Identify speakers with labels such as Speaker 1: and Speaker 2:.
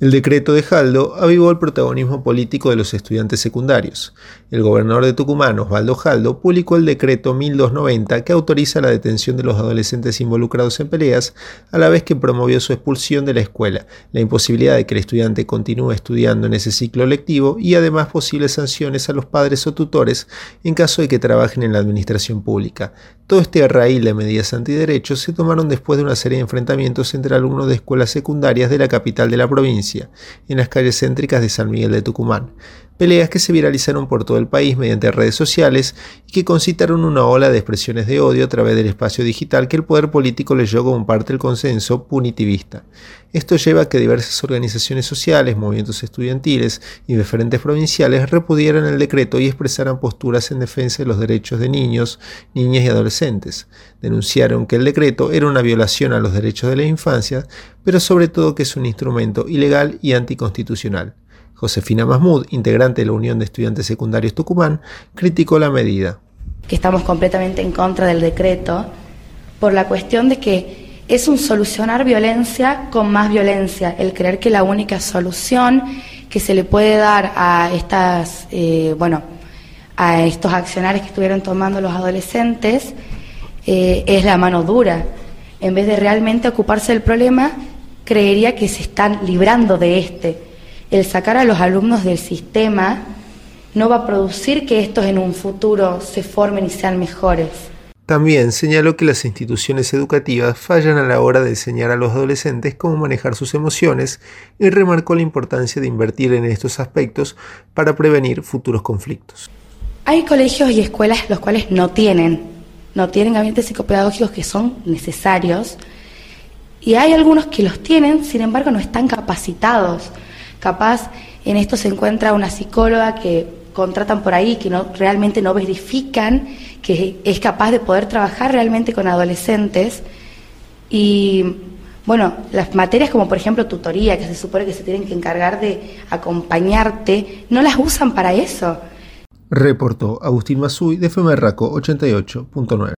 Speaker 1: El decreto de Jaldo avivó el protagonismo político de los estudiantes secundarios. El gobernador de Tucumán, Osvaldo Jaldo, publicó el decreto 1290 que autoriza la detención de los adolescentes involucrados en peleas, a la vez que promovió su expulsión de la escuela, la imposibilidad de que el estudiante continúe estudiando en ese ciclo lectivo y además posibles sanciones a los padres o tutores en caso de que trabajen en la administración pública. Todo este arraíl de medidas antiderechos se tomaron después de una serie de enfrentamientos entre alumnos de escuelas secundarias de la capital de la provincia en las calles céntricas de San Miguel de Tucumán. Peleas que se viralizaron por todo el país mediante redes sociales y que concitaron una ola de expresiones de odio a través del espacio digital que el poder político leyó como parte del consenso punitivista. Esto lleva a que diversas organizaciones sociales, movimientos estudiantiles y diferentes provinciales repudieran el decreto y expresaran posturas en defensa de los derechos de niños, niñas y adolescentes. Denunciaron que el decreto era una violación a los derechos de la infancia, pero sobre todo que es un instrumento ilegal y anticonstitucional. Josefina Mahmoud, integrante de la Unión de Estudiantes Secundarios Tucumán, criticó la medida.
Speaker 2: Que estamos completamente en contra del decreto por la cuestión de que es un solucionar violencia con más violencia, el creer que la única solución que se le puede dar a estas, eh, bueno, a estos accionarios que estuvieron tomando los adolescentes eh, es la mano dura. En vez de realmente ocuparse del problema, creería que se están librando de este el sacar a los alumnos del sistema no va a producir que estos en un futuro se formen y sean mejores.
Speaker 1: También señaló que las instituciones educativas fallan a la hora de enseñar a los adolescentes cómo manejar sus emociones y remarcó la importancia de invertir en estos aspectos para prevenir futuros conflictos.
Speaker 2: Hay colegios y escuelas los cuales no tienen, no tienen ambientes psicopedagógicos que son necesarios y hay algunos que los tienen, sin embargo no están capacitados. Capaz en esto se encuentra una psicóloga que contratan por ahí, que no, realmente no verifican que es capaz de poder trabajar realmente con adolescentes. Y bueno, las materias como por ejemplo tutoría, que se supone que se tienen que encargar de acompañarte, no las usan para eso.
Speaker 1: Reportó Agustín Masui de Femerraco 88.9.